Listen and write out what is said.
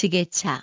지게차.